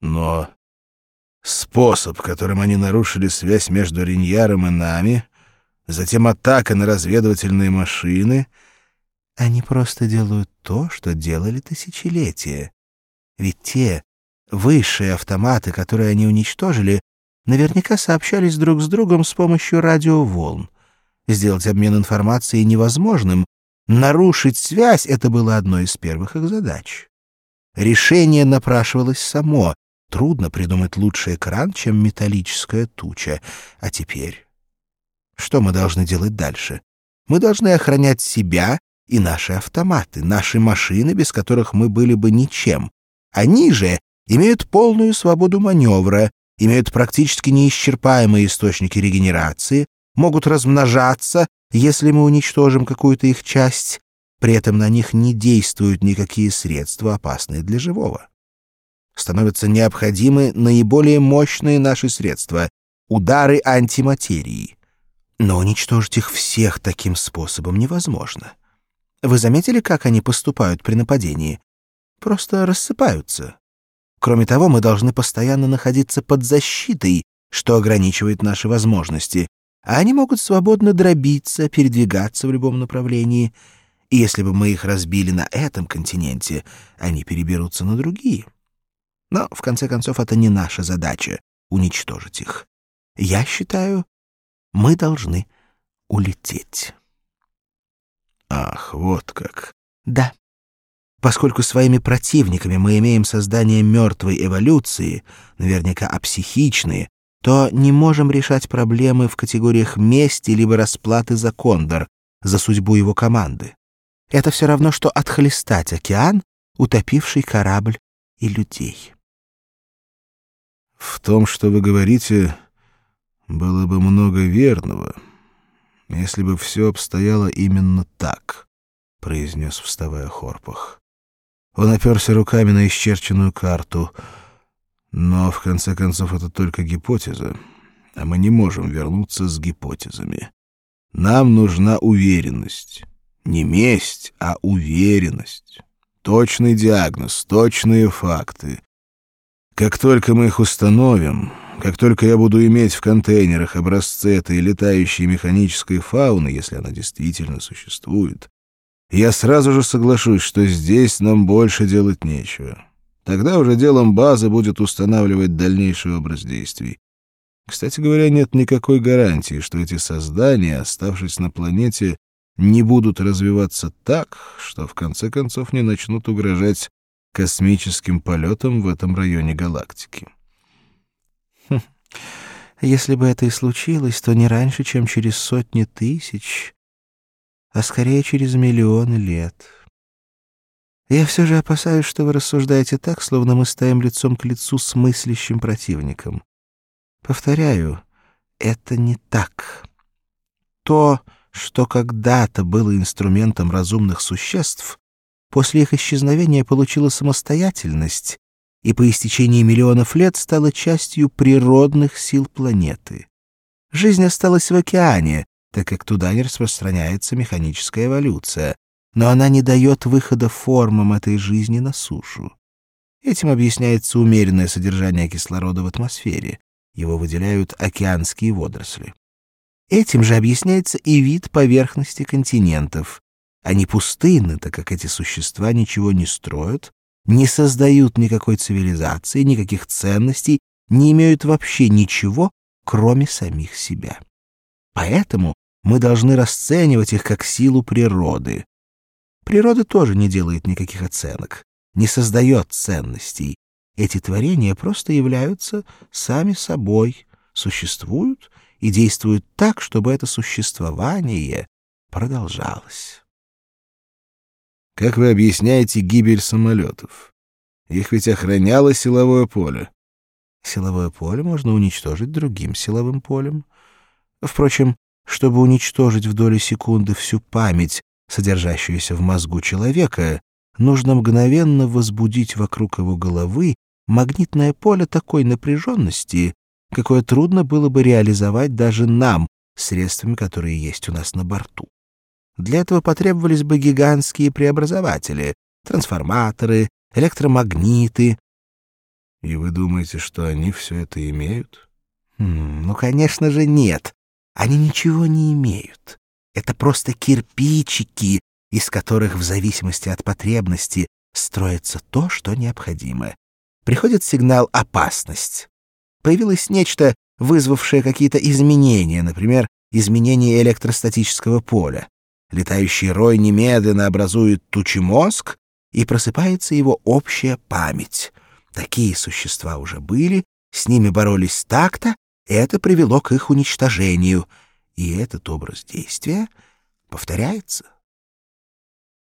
Но способ, которым они нарушили связь между Риньяром и нами, затем атака на разведывательные машины... Они просто делают то, что делали тысячелетия. Ведь те высшие автоматы, которые они уничтожили, наверняка сообщались друг с другом с помощью радиоволн. Сделать обмен информацией невозможным, нарушить связь — это было одной из первых их задач. Решение напрашивалось само. Трудно придумать лучший экран, чем металлическая туча. А теперь? Что мы должны делать дальше? Мы должны охранять себя и наши автоматы, наши машины, без которых мы были бы ничем. Они же имеют полную свободу маневра, имеют практически неисчерпаемые источники регенерации, могут размножаться, если мы уничтожим какую-то их часть, при этом на них не действуют никакие средства, опасные для живого. Становятся необходимы наиболее мощные наши средства — удары антиматерии. Но уничтожить их всех таким способом невозможно. Вы заметили, как они поступают при нападении? Просто рассыпаются. Кроме того, мы должны постоянно находиться под защитой, что ограничивает наши возможности, а они могут свободно дробиться, передвигаться в любом направлении — и если бы мы их разбили на этом континенте, они переберутся на другие. Но, в конце концов, это не наша задача — уничтожить их. Я считаю, мы должны улететь. Ах, вот как. Да. Поскольку своими противниками мы имеем создание мертвой эволюции, наверняка апсихичные, то не можем решать проблемы в категориях мести либо расплаты за кондор, за судьбу его команды. Это все равно, что отхлестать океан, утопивший корабль и людей. В том, что вы говорите, было бы много верного, если бы все обстояло именно так, — произнес, вставая Хорпах. Он оперся руками на исчерченную карту, но, в конце концов, это только гипотеза, а мы не можем вернуться с гипотезами. Нам нужна уверенность. Не месть, а уверенность. Точный диагноз, точные факты. Как только мы их установим, как только я буду иметь в контейнерах образцы этой летающей механической фауны, если она действительно существует, я сразу же соглашусь, что здесь нам больше делать нечего. Тогда уже делом базы будет устанавливать дальнейший образ действий. Кстати говоря, нет никакой гарантии, что эти создания, оставшись на планете, не будут развиваться так, что в конце концов не начнут угрожать космическим полетам в этом районе галактики. Хм. Если бы это и случилось, то не раньше, чем через сотни тысяч, а скорее через миллионы лет. Я все же опасаюсь, что вы рассуждаете так, словно мы стоим лицом к лицу с мыслящим противником. Повторяю, это не так. То что когда-то было инструментом разумных существ, после их исчезновения получило самостоятельность и по истечении миллионов лет стало частью природных сил планеты. Жизнь осталась в океане, так как туда не распространяется механическая эволюция, но она не дает выхода формам этой жизни на сушу. Этим объясняется умеренное содержание кислорода в атмосфере. Его выделяют океанские водоросли. Этим же объясняется и вид поверхности континентов. Они пустынны, так как эти существа ничего не строят, не создают никакой цивилизации, никаких ценностей, не имеют вообще ничего, кроме самих себя. Поэтому мы должны расценивать их как силу природы. Природа тоже не делает никаких оценок, не создает ценностей. Эти творения просто являются сами собой, существуют и действуют так, чтобы это существование продолжалось. Как вы объясняете гибель самолетов? Их ведь охраняло силовое поле. Силовое поле можно уничтожить другим силовым полем. Впрочем, чтобы уничтожить в доли секунды всю память, содержащуюся в мозгу человека, нужно мгновенно возбудить вокруг его головы магнитное поле такой напряженности, какое трудно было бы реализовать даже нам, средствами, которые есть у нас на борту. Для этого потребовались бы гигантские преобразователи, трансформаторы, электромагниты. И вы думаете, что они все это имеют? Хм, ну, конечно же, нет. Они ничего не имеют. Это просто кирпичики, из которых в зависимости от потребности строится то, что необходимо. Приходит сигнал «опасность». Появилось нечто, вызвавшее какие-то изменения, например, изменение электростатического поля. Летающий рой немедленно образует тучемозг, и просыпается его общая память. Такие существа уже были, с ними боролись так-то, это привело к их уничтожению, и этот образ действия повторяется.